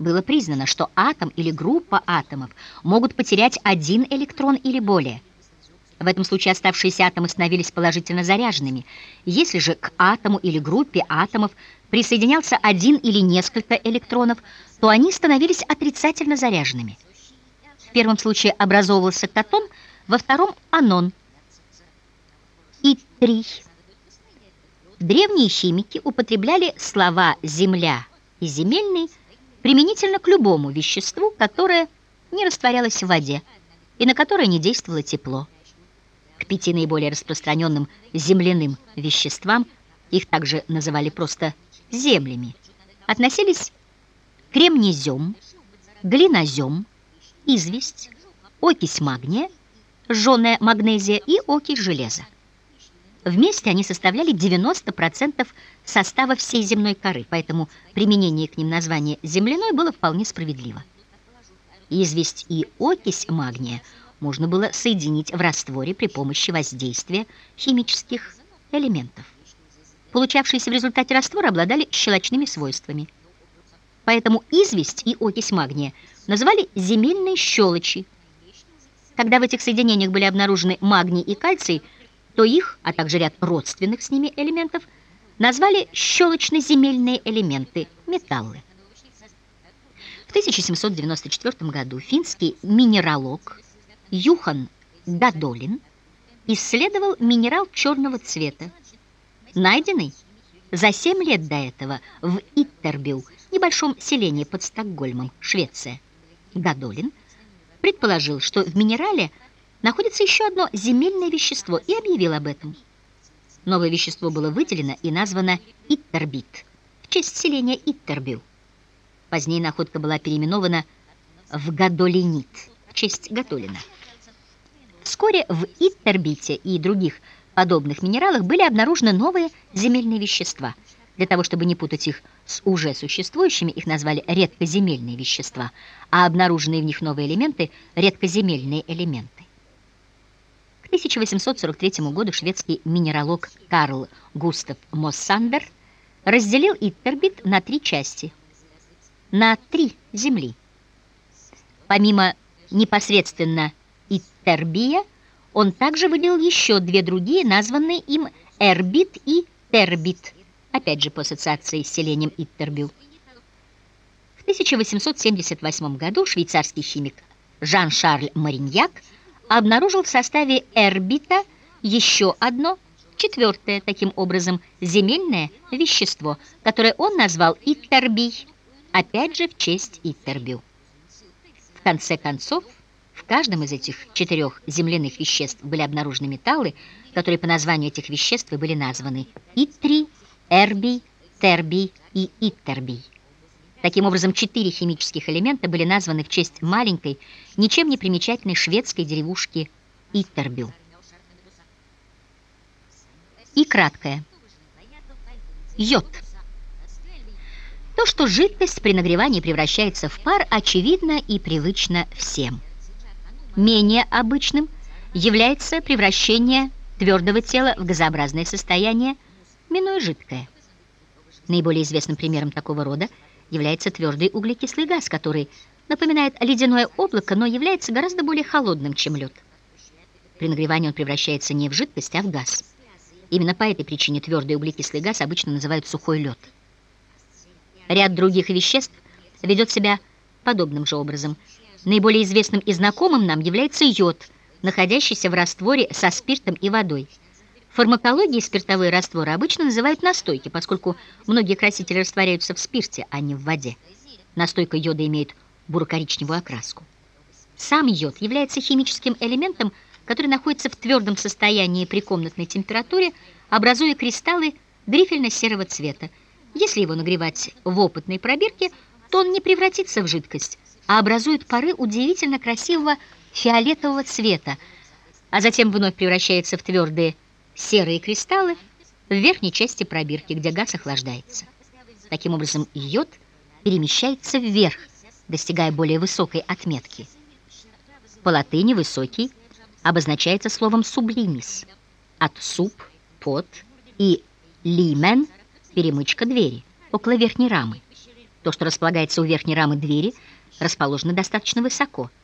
было признано, что атом или группа атомов могут потерять один электрон или более. В этом случае оставшиеся атомы становились положительно заряженными. Если же к атому или группе атомов присоединялся один или несколько электронов, то они становились отрицательно заряженными. В первом случае образовывался катон, во втором – анон. И три. Древние химики употребляли слова «земля» и «земельный» применительно к любому веществу, которое не растворялось в воде и на которое не действовало тепло. К пяти наиболее распространенным земляным веществам, их также называли просто землями, относились кремнезем, глинозем, известь, окись магния, жженая магнезия и окись железа. Вместе они составляли 90% состава всей земной коры, поэтому применение к ним названия «земляной» было вполне справедливо. Известь и окись магния можно было соединить в растворе при помощи воздействия химических элементов. Получавшиеся в результате раствора обладали щелочными свойствами. Поэтому известь и окись магния называли земельные щелочи. Когда в этих соединениях были обнаружены магний и кальций, то их, а также ряд родственных с ними элементов, назвали щелочно-земельные элементы, металлы. В 1794 году финский минералог Юхан Гадолин исследовал минерал черного цвета, найденный за 7 лет до этого в Иттербю, небольшом селении под Стокгольмом, Швеция. Гадолин предположил, что в минерале находится еще одно земельное вещество и объявил об этом. Новое вещество было выделено и названо Иттербит в честь селения Иттербю. Позднее находка была переименована в гадолинит в честь Гатолина. Вскоре в Иттербите и других подобных минералах были обнаружены новые земельные вещества. Для того, чтобы не путать их с уже существующими, их назвали редкоземельные вещества, а обнаруженные в них новые элементы – редкоземельные элементы. К 1843 году шведский минералог Карл Густав Моссандер разделил Иттербит на три части, на три земли. Помимо непосредственно Иттербия, он также выделил еще две другие, названные им Эрбит и Тербит, опять же по ассоциации с селением Иттербю. В 1878 году швейцарский химик Жан-Шарль Мариньяк обнаружил в составе эрбита еще одно, четвертое, таким образом, земельное вещество, которое он назвал Иттербий, опять же в честь Иттербю. В конце концов, в каждом из этих четырех земляных веществ были обнаружены металлы, которые по названию этих веществ и были названы Итрий, Эрбий, Тербий и Иттербий. Таким образом, четыре химических элемента были названы в честь маленькой, ничем не примечательной шведской деревушки Иттербю. И краткое. Йод. То, что жидкость при нагревании превращается в пар, очевидно и привычно всем. Менее обычным является превращение твердого тела в газообразное состояние, минуя жидкое. Наиболее известным примером такого рода является твердый углекислый газ, который напоминает ледяное облако, но является гораздо более холодным, чем лед. При нагревании он превращается не в жидкость, а в газ. Именно по этой причине твердый углекислый газ обычно называют сухой лед. Ряд других веществ ведет себя подобным же образом – Наиболее известным и знакомым нам является йод, находящийся в растворе со спиртом и водой. Фармакологии спиртовые растворы обычно называют настойки, поскольку многие красители растворяются в спирте, а не в воде. Настойка йода имеет буро-коричневую окраску. Сам йод является химическим элементом, который находится в твердом состоянии при комнатной температуре, образуя кристаллы грифельно-серого цвета. Если его нагревать в опытной пробирке, то он не превратится в жидкость, а образует пары удивительно красивого фиолетового цвета, а затем вновь превращается в твердые серые кристаллы в верхней части пробирки, где газ охлаждается. Таким образом, йод перемещается вверх, достигая более высокой отметки. По латыни «высокий» обозначается словом «сублимис» от «суб», «под» и «лимен» – перемычка двери, около верхней рамы. То, что располагается у верхней рамы двери, расположено достаточно высоко.